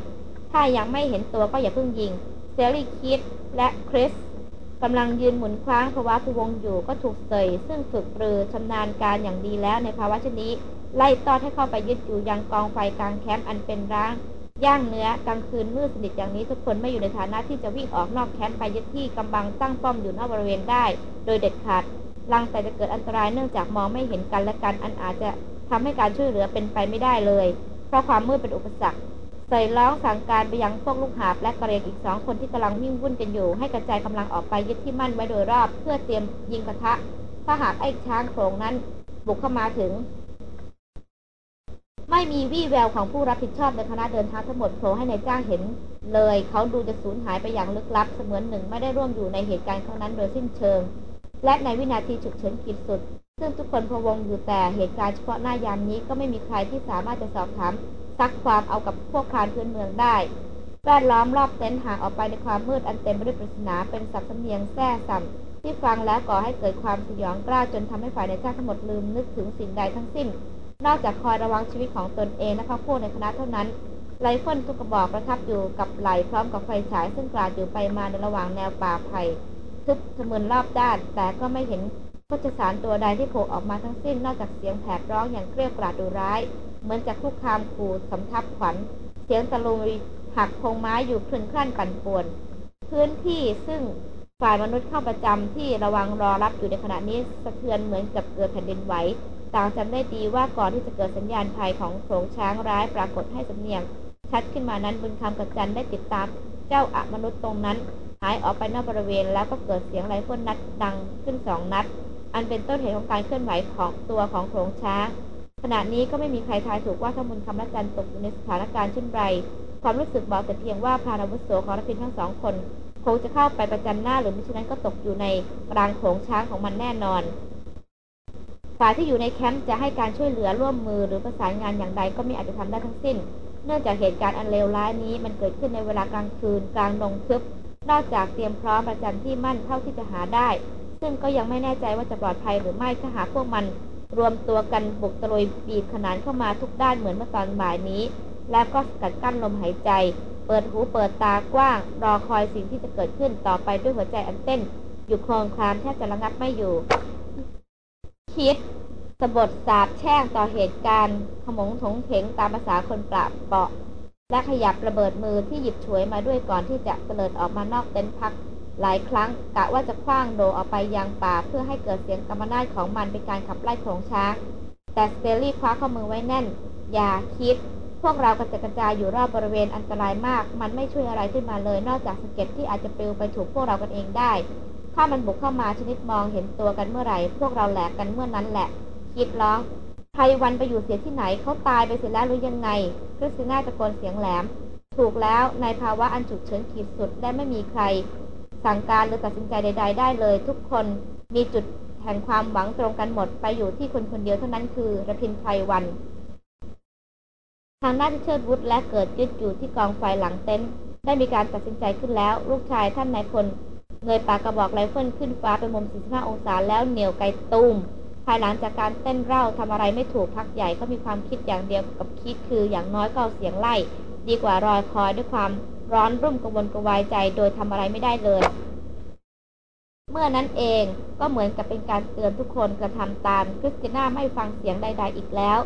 ถ้ายังไม่เห็นตัวก็อย่าเพิ่งยิงเซลลี่คิดและคริสกำลังยืนหมุนคว้างภาวะพวงอยู่ก็ถูกเสยซึ่งฝึกปรือชำนาญการอย่างดีแล้วในภาวะเช่นนี้ ไล่ต้อนให้เข้าไปยึดอยู่ยังกองไฟกลางแคมป์อันเป็นร้าง ย่างเนื้อกลางคืนมืดสนิทอย่างนี้ทุกคนไม่อยู่ในฐานะที่จะวิ่งออกนอกแคมป์ไปยึดที่กำบังตั้งป้อมอยู่นอกบริเวณได้ โดยเด็ดขาดลังแต่จะเกิดอันตรายเนื่องจากมองไม่เห็นกันและกันอันอาจจะทำให้การช่วยเหลือเป็นไปไม่ได้เลย เพราะความมืดเป็นอุปสรรคใส่ร้องสั่งการไปยังพวกลูกหาบและกระเรียงอีกสองคนที่กำลังวิ่งวุ่นกันอยู่ ให้กระจายกำลังออกไปยึดที่มั่นไว้โดยรอบ เพื่อเตรียมยิงกระทะ ถ้าหากไอ้ช้างโขงนั้นบุกเข้ามาถึง ไม่มีวี่แววของผู้รับผิดชอบในคณะเดินทางทั้งหมดโผล่ให้ในายจ้างเห็นเลย เขาดูจะสูญหายไปอย่างลึกลับ เสมือนหนึ่งไม่ได้ร่วมอยู่ในเหตุการณ์ครั้งนั้นโดยสิ้นเชิง และในวินาทีฉุกเฉินขีดสุด ซึ่งทุกคนพะวงอยู่แต่เหตุการณ์เฉพาะหน้ายามนี้ก็ไม่มีใครที่สามารถจะสอบถามซักความเอากับพวกพรานพื้นเมืองได้ แวดล้อมรอบเต็นท์ห่างออกไปในความมืดอันเต็มไปด้วยปริศนาเป็นสับสเนียงแท้สัมที่ฟังแล้วก่อให้เกิดความสยองกล้าจนทำให้ฝ่ายในจ้างทั้งหมดลืมนึกถึงสิ่งใดทั้งสิ้น นอกจากคอยระวังชีวิตของตนเองและพรรคพวกในคณะเท่านั้นไรเฟิลทุกกระบอกประทับอยู่กับไหลพร้อมกับไฟฉายซึ่งกราดอยู่ไปมาในระหว่างแนวป่าไผ่ทึบทะมึนรอบด้าน แต่ก็ไม่เห็นโคจสารตัวใดที่โผล่ออกมาทั้งสิ้นนอกจากเสียงแผดร้องอย่างเกลียวกราดดูร้าย เหมือนจะคุกคามขู่สำทับขวัญ เสียงตะลุยหักพงไม้อยู่ครืนครั่นปั่นป่วน พื้นที่ซึ่งฝ่ายมนุษย์เข้าประจำที่ระวังรอรับอยู่ในขณะนี้สะเทือนเหมือนกับเกิดแผ่นดินไหว ต่างจำได้ดีว่าก่อนที่จะเกิดสัญญาณภัยของโขลงช้างร้ายปรากฏให้สำเนียง ชัดขึ้นมานั้นบุญคำกับจันได้ติดตามเจ้าอะมนุษย์ตรงนั้น หายออกไปนอกบริเวณแล้วก็เกิดเสียงไรเฟิลนัดดังขึ้นสองนัด อันเป็นต้นเหตุของการเคลื่อนไหวของตัวของโขงช้างขณะนี้ก็ไม่มีใครทายถูกว่าถ้าบุญคำและจันตกอยู่ในสถานการณ์เช่นไร ความรู้สึกบอกแต่เพียงว่าพานาวุโสของรพินทั้งสองคนคงจะเข้าไปประจันหน้าหรือมิฉะนั้นก็ตกอยู่ในกลางโขงช้างของมันแน่นอน ฝ่ายที่อยู่ในแคมป์จะให้การช่วยเหลือร่วมมือหรือประสานงานอย่างใดก็ไม่อาจจะทำได้ทั้งสิ้น เนื่องจากเหตุการณ์อันเลวร้ายนี้มันเกิดขึ้นในเวลากลางคืนกลางดงทึบ นอกจากเตรียมพร้อมประจันที่มั่นเท่าที่จะหาได้ ซึ่งก็ยังไม่แน่ใจว่าจะปลอดภัยหรือไม่ถ้าหากพวกมัน รวมตัวกันบุกตะลุยบีบขนานเข้ามาทุกด้านเหมือนเมื่อตอนบ่ายนี้ แล้วก็สกัดกั้นลมหายใจ เปิดหูเปิดตากว้าง รอคอยสิ่งที่จะเกิดขึ้นต่อไปด้วยหัวใจอันเต้น อยู่โคลงคลามแทบจะระงับไม่อยู่ คิดสบทสาบแช่งต่อเหตุการณ์ขมงถงเถงตามภาษาคนปราบเปาะ และขยับระเบิดมือที่หยิบฉวยมาด้วยก่อนที่จะเตลิดออกมานอกเต็นท์พักหลายครั้งกะว่าจะคว้างโดออกไปยังป่าเพื่อให้เกิดเสียงกำมนาจของมันเป็นการขับไล่โขงช้าง แต่สเตลลี่คว้าข้อมือไว้แน่น อย่าคิด พวกเรากระจัดกระจายอยู่รอบบริเวณอันตรายมาก มันไม่ช่วยอะไรขึ้นมาเลย นอกจากสะเก็ดที่อาจจะปลิวไปถูกพวกเรากันเองได้ ถ้ามันบุกเข้ามาชนิดมองเห็นตัวกันเมื่อไหร่ พวกเราแหลกกันเมื่อนั้นแหละ คิดร้องไพรวัลย์ไปอยู่เสียที่ไหนเขาตายไปเสียแล้วหรือยังไงคริสติน่าตะโกนเสียงแหลม ถูกแล้วในภาวะอันฉุกเฉินขีดสุดและไม่มีใคร สั่งการหรือตัดสินใจใด ๆ ได้เลย ทุกคนมีจุดแห่งความหวังตรงกันหมดไปอยู่ที่คนคนเดียวเท่านั้นคือรพินทร์ไพรวัลย์ ทางด้านที่เชิดวุธและเกิดยึดอยู่ที่กองไฟหลังเต็นท์ได้มีการตัดสินใจขึ้นแล้ว ลูกชายท่านนายพล เงยปากกระบอกไรเฟิลขึ้นฟ้าเป็นมุม 45 องศาแล้วเหนี่ยวไกตูมภายหลังจากการเต้นเร่าทำอะไรไม่ถูกพักใหญ่ก็มีความคิดอย่างเดียวกับคิดคืออย่างน้อยก็เอาเสียงไล่ ดีกว่ารอยคอยด้วยความร้อนรุ่มกระวนกระวายใจโดยทำอะไรไม่ได้เลย เมื่อนั้นเองก็เหมือนกับเป็นการเตือนทุกคนกระทำตามคริสติน่าไม่ฟังเสียงใด ๆ อีกแล้ว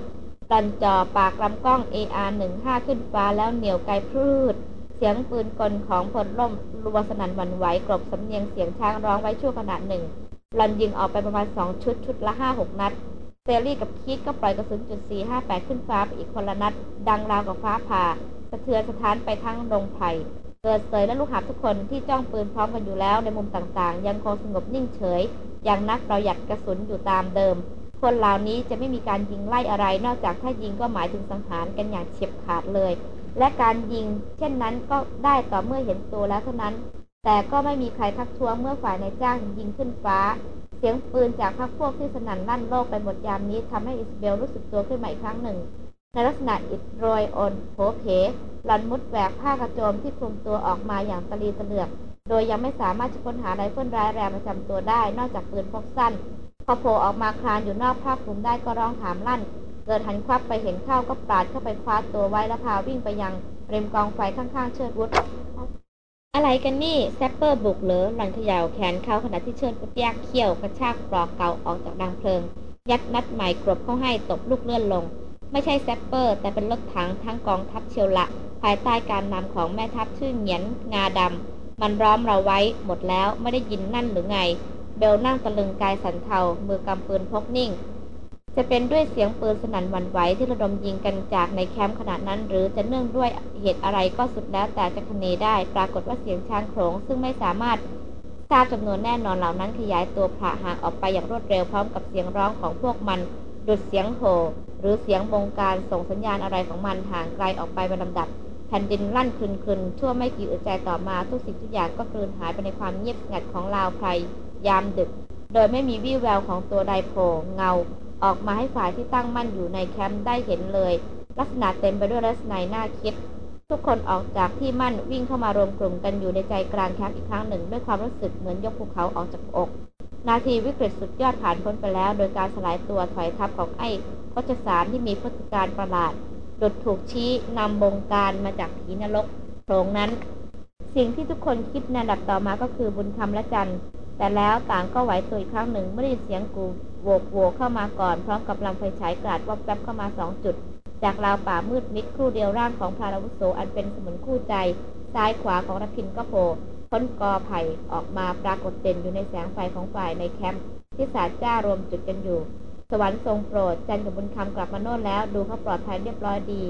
ดันจอปากลำกล้อง AR-15 ขึ้นฟ้าแล้วเหนียวไกลพืด สียงปืนกลของพลร่มรัวสนั่นหวันไหวกรบสำเนียงเสียงช้างร้องไว้ชั่วขณะหนึ่งหลันยิงออกไปประมาณสองชุดชุดละห้าหกนัด เซรี่กับคีตก็ปล่อยกระสุนจุดสี่ห้าแปดขึ้นฟ้าไปอีกคนละนัด ดังราวกับฟ้าผ่า สะเทือนสถานไปทั้งดงไผ่เกิดเสยและลูกหาบทุกคนที่จ้องปืนพร้อมกันอยู่แล้วในมุมต่างๆ ยังคงสงบนิ่งเฉย อย่างนักประหยัดกระสุนอยู่ตามเดิม คนเหล่านี้จะไม่มีการยิงไล่อะไรนอกจากถ้ายิงก็หมายถึงสังหารกันอย่างเฉียบขาดเลย และการยิง เช่นนั้นก็ได้ต่อเมื่อเห็นตัวแล้วเท่านั้น แต่ก็ไม่มีใครทักท้วงเมื่อฝ่ายนายจ้างยิงขึ้นฟ้า เสียงปืนจากพรรคพวกที่สนั่นลั่นโลกไปหมดยามนี้ทำให้อิสเบลรู้สึกตัวขึ้นมาอีกครั้งหนึ่ง ในลักษณะอิดโรยอ่อนโผเผหล่อนมุดแหวกผ้ากระโจมที่คลุมตัวออกมาอย่างตะลีตะเหลือกโดยยังไม่สามารถจะค้นหาไรเฟิลร้ายแรงประจำตัวได้ นอกจากปืนพกสั้นพอโผล่ออกมาคลานอยู่นอกผ้าคลุมได้ก็ร้องถามลั่น เชิดหันควับไปเห็นเข้าก็ปราดเข้าไปคว้าตัวไว้แล้วพาวิ่งไปยังริมกองไฟข้างๆ เชิดวุธอะไรกันนี่ sapper บุกเหรอหล่อนเขย่าแขนเขาขณะที่เชิดวุธแยกเขี้ยวกระชากปลอกเก่าออกจากรังเพลิง ยัดนัดใหม่กลบเข้าให้ตบลูกเลื่อนลง ไม่ใช่ sapper แต่เป็นรถถังทั้งกองทัพเชียวละ ภายใต้การนำของแม่ทัพชื่อเหงียนงาดำมันล้อมเราไว้หมดแล้วไม่ได้ยินนั่นหรือไง เบลนั่งตะลึงกายสั่นเทามือกำปืนพกนิ่ง จะเป็นด้วยเสียงปืนสนั่นหวั่นไหวที่ระดมยิงกันจากในแคมป์ขณะนั้น หรือจะเนื่องด้วยเหตุอะไรก็สุดแล้วแต่จะคเนได้ ปรากฏว่าเสียงช้างโขงซึ่งไม่สามารถทราบจำนวนแน่นอนเหล่านั้นขยายตัวผ่าห่างออกไปอย่างรวดเร็วพร้อมกับเสียงร้องของพวกมันดุดเสียงโห่หรือเสียงบงการส่งสัญญาณอะไรของมันห่างไกลออกไปเป็นลำดับ แผ่นดินลั่นคลึนๆชั่วไม่กี่อึดใจต่อมาทุกสิ่งทุกอย่างก็กลืนหายไปในความเงียบงัดของลาวไพรยามดึก โดยไม่มีวี่แววของตัวใดโผล่เงา ออกมาให้ฝ่ายที่ตั้งมั่นอยู่ในแคมป์ได้เห็นเลย ลักษณะเต็มไปด้วยลักษณะน่าคิด ทุกคนออกจากที่มั่นวิ่งเข้ามารวมกลุ่มกันอยู่ในใจกลางแคมป์อีกครั้งหนึ่ง ด้วยความรู้สึกเหมือนยกภูเขาออกจากอก นาทีวิกฤตสุดยอดผ่านพ้นไปแล้ว โดยการสลายตัวถอยทัพของไอ้พจสารที่มีพฤติการประหลาดดุดถูกชี้นำบงการมาจากผีนรกโพรงนั้น สิ่งที่ทุกคนคิดในระดับต่อมาก็คือบุญคำและจันแต่แล้วต่างก็ไหวตัวอีกครั้งหนึ่งเมื่อได้เสียงกู โวกโวเข้ามาก่อน พร้อมกับลำไฟฉายกราดวับแวบเข้ามาสองจุด จากราวป่ามืดมิดครู่เดียวร่างของพาราวุโสอันเป็นสมุนคู่ใจ ซ้ายขวาของรพินก็โผล่พ้นกอไผ่ออกมาปรากฏเด่นอยู่ในแสงไฟของฝ่ายในแคมป์ที่สาจ้ารวมจุดกันอยู่ สวรรค์ทรงโปรดจันกับบุญคำกลับมาโน่นแล้ว ดูเขาปลอดภัยเรียบร้อยดี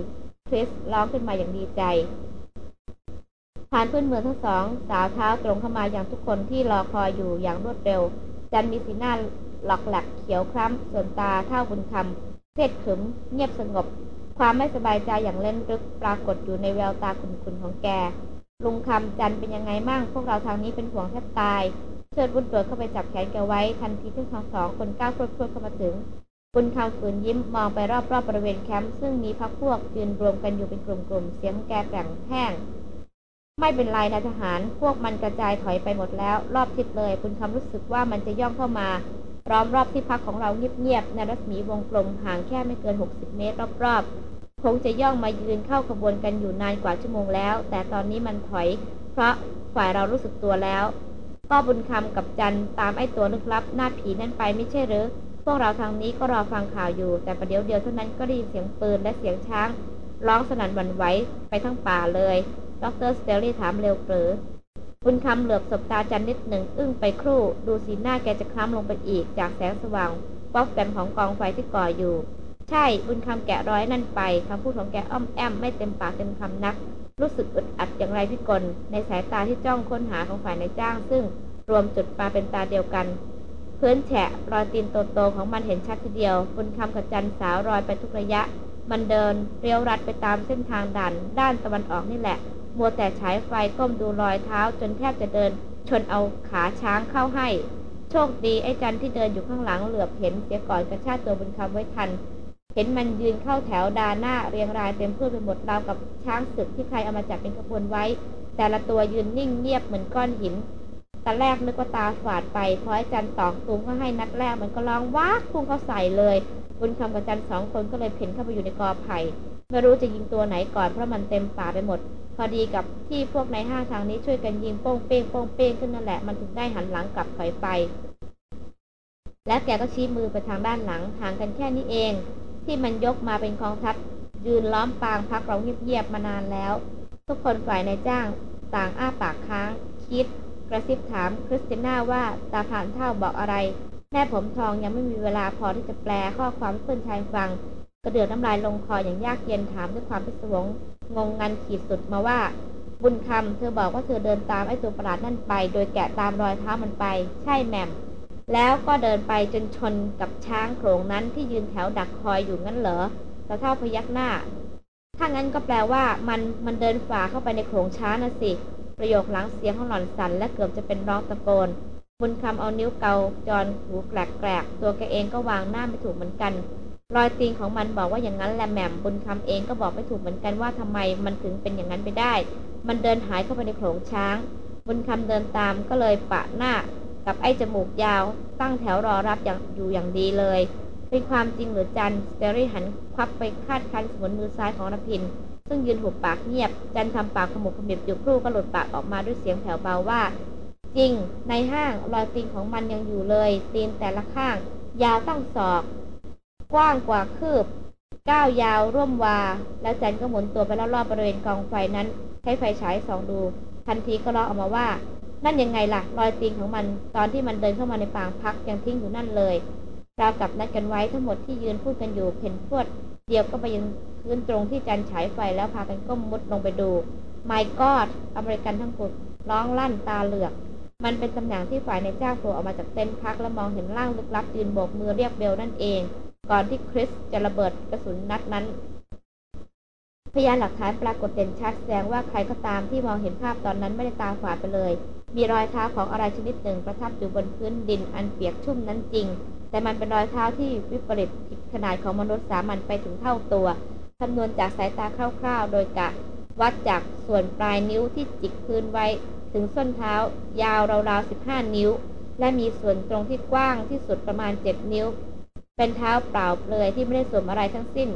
คริสร้องขึ้นมาอย่างดีใจผ่านเพื่อนเมืองทั้งสองสาวเท้าตรงเข้ามาอย่างทุกคนที่รอคอยอยู่อย่างรวดเร็ว จันมีสีหน้า หลอกหลักเขียวคล้ำส่วนตาเท่าบุญคำเพศขึมเงียบสงบ ความไม่สบายใจอย่างเล่นลึกปรากฏอยู่ในแววตาขุนๆของแก ลุงคำจันเป็นยังไงมั่งพวกเราทางนี้เป็นห่วงแทบตายเชิดบุญตัวเข้าไปจับแขนแกไว้ทันทีที่ทั้งสองคนก้าวพรวดเข้ามาถึงบุญคำฝืนยิ้มมองไปรอบๆบบริเวณแคมป์ซึ่งมีพักพวกยืนรวมกันอยู่เป็นกลุ่มๆเสียงแกแกร่งแห้งไม่เป็นไรนายทหาร พวกมันกระจายถอยไปหมดแล้ว รอบทิศเลย คุณคำรู้สึกว่ามันจะย่องเข้ามา ล้อมรอบที่พักของเราเงียบๆในรัศมีวงกลมห่างแค่ไม่เกิน 60 เมตรรอบๆ คงจะย่องมายืนเข้าขบวนกันอยู่นานกว่าชั่วโมงแล้ว แต่ตอนนี้มันถอย เพราะฝ่ายเรารู้สึกตัวแล้ว ก็บุญคำกับจันตามไอ้ตัวลึกลับหน้าผีนั่นไปไม่ใช่หรือ พวกเราทางนี้ก็รอฟังข่าวอยู่ แต่ประเดี๋ยวเดียวเท่านั้นก็ได้ยินเสียงปืนและเสียงช้างร้องสนั่นหวั่นไหวไปทั้งป่าเลย ดรสเตลลี่ถามเร็วเปรือ บุญคำเหลือบสบตาจันนิดหนึ่งอึ้งไปครู่ ดูสีหน้าแกจะคล้ำลงไปอีก จากแสงสว่างวับแวมของกองไฟที่ก่ออยู่ ใช่บุญคำแกะร้อยนั่นไปคำพูดของแกอ้อมแอมไม่เต็มปากเต็มคำนัก รู้สึกอึดอัดอย่างไรพิกลในสายตาที่จ้องค้นหาของฝ่ายในจ้าง ซึ่งรวมจุดมาเป็นตาเดียวกันพื้นแฉะรอยตีนโตๆของมันเห็นชัดทีเดียวบุญคำกับจันสาวรอยไปทุกระยะ มันเดินเรียวรัดไปตามเส้นทางดันด้านตะวันออกนี่แหละ มัวแต่ฉายไฟก้มดูรอยเท้า จนแทบจะเดิน ชนเอาขาช้างเข้าให้ โชคดีไอ้จันที่เดินอยู่ข้างหลังเหลือบเห็นเสียก่อนกระชากตัวบุญคำไว้ทัน เห็นมันยืนเข้าแถวดาหน้าเรียงรายเต็มเพื่อไปหมดราวกับช้างศึกที่ใครเอามาจับเป็นขบวนไว้ แต่ละตัวยืนนิ่งเงียบเหมือนก้อนหินตาแรกนึกว่าตาฝาดไปพอไอ้จันตอกตูมเขาให้นัดแรกมันก็ร้องว้าพุ่งเขาใส่เลยบุญคำกับจันสองคนก็เลยเพ่นเข้าไปอยู่ในกอไผ่ไม่รู้จะยิงตัวไหนก่อนเพราะมันเต็มป่าไปหมด พอดีกับที่พวกในห้างทางนี้ช่วยกันยิงโป้งเป้งโป้งเป้งขึ้นนั่นแหละมันถึงได้หันหลังกลับถอยไป แล้วแกก็ชี้มือไปทางด้านหลังห่างกันแค่นี้เอง ที่มันยกมาเป็นกองทัพยืนล้อมปางพักเราเงียบๆมานานแล้ว ทุกคนฝ่ายในจ้าง ต่างอ้าปากค้าง คิด กระซิบถามคริสติน่าว่าตาผ่านเท่าบอกอะไร แม่ผมทองยังไม่มีเวลาพอที่จะแปลข้อความให้เพื่อนชายฟัง กระเดือกน้ำลายลงคออย่างยากเย็นถามด้วยความพิศวง งงงันขีดสุดมาว่า บุญคำเธอบอกว่าเธอเดินตามไอ้ตัวประหลาดนั่นไป โดยแกะตามรอยเท้ามันไป ใช่แหม่มแล้วก็เดินไปจนชนกับช้างโขลงนั้นที่ยืนแถวดักคอยอยู่งั้นเหรอตาเท่าพยักหน้า ถ้างั้นก็แปลว่ามันมันเดินฝ่าเข้าไปในโขลงช้างนะสิ ประโยคหลังเสียงของหล่อนสั่นและเกือบจะเป็นร้องตะโกน บุญคำเอานิ้วเกาจอนหูแกลกๆตัวแกเองก็วางหน้าไม่ถูกเหมือนกัน รอยตีนของมันบอกว่าอย่างนั้นแหละแหม่มบุญคำเองก็บอกไม่ถูกเหมือนกันว่าทำไมมันถึงเป็นอย่างนั้นไปได้ มันเดินหายเข้าไปในโขลงช้าง บุญคำเดินตามก็เลยปะหน้ากับไอ้จมูกยาว ตั้งแถวรอรับอย่างอยู่อย่างดีเลยเป็นความจริงหรือจันสเตอรี่หันควับไปคาดคันสมุนมือซ้ายของนพิน ซึ่งยืนหุบปากเงียบ จันทำปากขมุบขมิบอยู่ครู่ก็หลุดปากออกมาด้วยเสียงแผ่วเบาว่า จริง ในห้างรอยตีนของมันยังอยู่เลย ตีนแต่ละข้าง ยาวตั้งศอก กว้างกว่าคืบก้าวยาวร่วมวา แล้วจันก็หมุนตัวไปรอบๆบริเวณกองไฟนั้น ใช้ไฟฉายส่องดู ทันทีก็ร้องออกมาว่า นั่นยังไงล่ะ รอยตีนของมันตอนที่มันเดินเข้ามาในปางพักยังทิ้งอยู่นั่นเลยราวกับนัดกันไว้ทั้งหมดที่ยืนพูดกันอยู่เพ่นพวด เดียวก็ไปยืนพื้นตรงที่จันฉายไฟแล้วพากันก้มมุดลงไปดูไมกอดอเมริกันทั้งกลุ่มร้องลั่นตาเหลือก มันเป็นตำแหน่งที่ฝ่ายในเจ้าโผล่ออกมาจากเต็นท์พักและมองเห็นร่างลึกลับยืนโบกมือเรียกเบลนั่นเอง ก่อนที่คริสจะระเบิดกระสุนนัดนั้น พยานหลักฐานปรากฏเด่นชัดแสดงว่าใครก็ตามที่มองเห็นภาพตอนนั้นไม่ได้ตาฝาดไปเลย มีรอยเท้าของอะไรชนิดหนึ่งประทับอยู่บนพื้นดินอันเปียกชุ่มนั้นจริง แต่มันเป็นรอยเท้าที่วิปริตผิดขนาดของมนุษย์สามัญไปถึงเท่าตัวคำนวณจากสายตาคร่าวๆ โดยกะวัดจากส่วนปลายนิ้วที่จิกพื้นไว้ ถึงส้นเท้ายาวราวๆ15 นิ้ว และมีส่วนตรงที่กว้างที่สุดประมาณ 7 นิ้ว เป็นเท้าเปล่าเปลือยที่ไม่ได้สวมอะไรทั้งสิ้น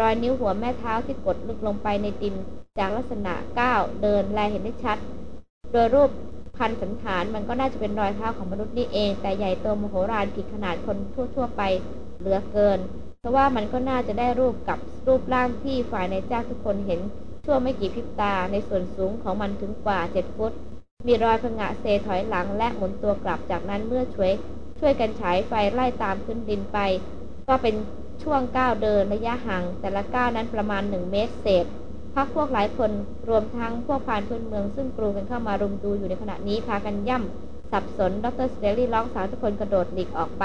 รอยนิ้วหัวแม่เท้าที่กดลึกลงไปในดิน จากลักษณะก้าวเดินแลเห็นได้ชัด โดยรูปพันสันฐานมันก็น่าจะเป็นรอยเท้าของมนุษย์นี่เอง แต่ใหญ่โตมโหฬารผิดขนาดคนทั่ว ๆ ไปเหลือเกิน เพราะว่ามันก็น่าจะได้รูปกับรูปร่างที่ฝ่ายในเจ้าทุกคนเห็น ชั่วไม่กี่พริบตาในส่วนสูงของมันถึงกว่าเจ็ดฟุต มีรอยผงะเซถอยหลังและหมุนตัวกลับจากนั้นเมื่อช่วย ช่วยกันฉายไฟไล่ตามขึ้นดินไป ก็เป็นช่วงก้าวเดินระยะห่าง แต่ละก้าวนั้นประมาณหนึ่งเมตรเศษพรรคพวกหลายคนรวมทั้งพวกพรานพื้นเมืองซึ่งกรูกันเข้ามารุมดูอยู่ในขณะนี้พากันย่ำสับสนดร.สแตนลีย์ร้องสั่งทุกคนกระโดดหลีกออกไป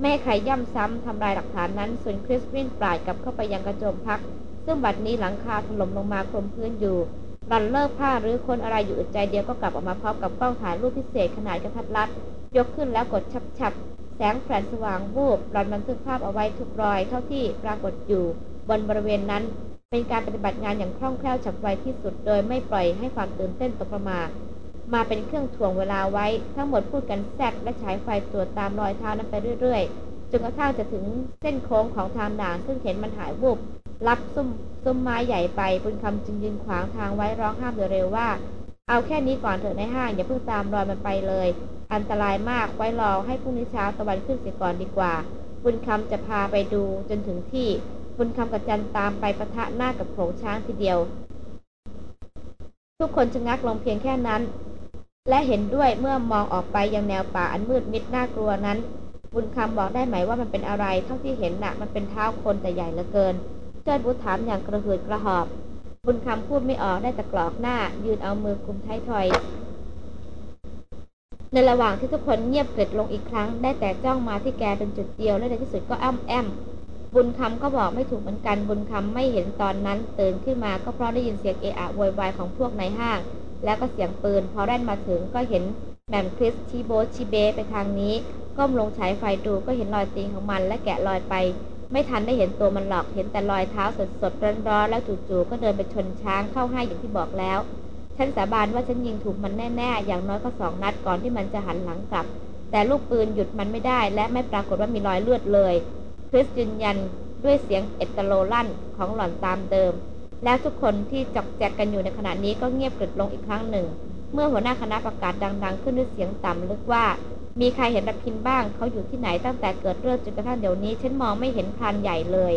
ไม่ให้ใครย่ำซ้ำทำลายหลักฐานนั้นส่วนคริสวิ่งปราดกลับเข้าไปยังกระโจมพัก ซึ่งบัดนี้หลังคาถล่มลงมาคลุมพื้นอยู่หล่อนเลิกผ้ารื้อค้นอะไรอยู่อึดใจเดียวก็กลับออกมาพร้อมกับกล้องถ่ายรูปพิเศษขนาดกระทัดรัด ยกขึ้นแล้วกดฉับๆแสงแฟลชสว่างวูบหล่อนบันทึกภาพเอาไว้ทุกรอย เท่าที่ปรากฏอยู่บนบริเวณนั้น เป็นการปฏิบัติงานอย่างคล่องแคล่วฉับไวที่สุดโดยไม่ปล่อยให้ความตื่นเต้นตกประมามาเป็นเครื่องถ่วงเวลาไว้ ทั้งหมดพูดกันแซกและฉายไฟตรวจตามรอยเท้านั้นไปเรื่อยๆจนกระทั่งจะถึงเส้นโค้งของทางด่านซึ่งเห็นมันหายวูบรับซุ้มซุ้มไม้ใหญ่ไปบุญคำจึงยืนขวางทางไว้ร้องห้ามโดยเร็วว่า เอาแค่นี้ก่อนเถอะในห้างอย่าเพิ่งตามรอยมันไปเลย อันตรายมากไว้รอให้พรุ่งนี้เช้าตะวันขึ้นเสียก่อนดีกว่า บุญคำจะพาไปดูจนถึงที่ บุญคำกับจันตามไปประทะหน้ากับโขงช้างทีเดียว ทุกคนชะงักลงเพียงแค่นั้น และเห็นด้วยเมื่อมองออกไปยังแนวป่าอันมืดมิดน่ากลัวนั้น บุญคำบอกได้ไหมว่ามันเป็นอะไร เท่าที่เห็นน่ะ มันเป็นเท้าคนแต่ใหญ่เหลือเกิน เจิดบุถามอย่างกระหืดกระหอบ บุญคำพูดไม่ออกได้แต่กรอกหน้า ยืนเอามือกุมท้ายถอย ในระหว่างที่ทุกคนเงียบเกิดลงอีกครั้ง ได้แต่จ้องมาที่แกเป็นจุดเดียวและในที่สุดก็อ้ำแอมบุญคำก็บอกไม่ถูกเหมือนกัน บุญคำไม่เห็นตอนนั้น ตื่นขึ้นมาก็เพราะได้ยินเสียงเอะอะโวยวายของพวกในห้าง แล้วก็เสียงปืน พอแร่นมาถึงก็เห็นแหม่มคริสชีโบชีเบไปทางนี้ ก้มลงฉายไฟดูก็เห็นรอยตีนของมันและแกะรอยไป ไม่ทันได้เห็นตัวมันหรอก เห็นแต่รอยเท้าสดสดร้อนๆแล้วจู่ๆก็เดินไปชนช้างเข้าให้อย่างที่บอกแล้ว ฉันสาบานว่าฉันยิงถูกมันแน่ๆ อย่างน้อยก็สองนัดก่อนที่มันจะหันหลังกลับ แต่ลูกปืนหยุดมันไม่ได้ และไม่ปรากฏว่ามีรอยเลือดเลย คริสยืนยันด้วยเสียงเอตโลลั่นของหล่อนตามเดิม แล้วทุกคนที่จอกแจกกันอยู่ในขณะนี้ก็เงียบกริบลงอีกครั้งหนึ่ง เมื่อหัวหน้าคณะประกาศดัง ๆ ขึ้นด้วยเสียงต่ำลึกว่า มีใครเห็นระพินบ้าง เขาอยู่ที่ไหนตั้งแต่เกิดเรื่องจนกระทั่งเดี๋ยวนี้ ฉันมองไม่เห็นพานใหญ่เลย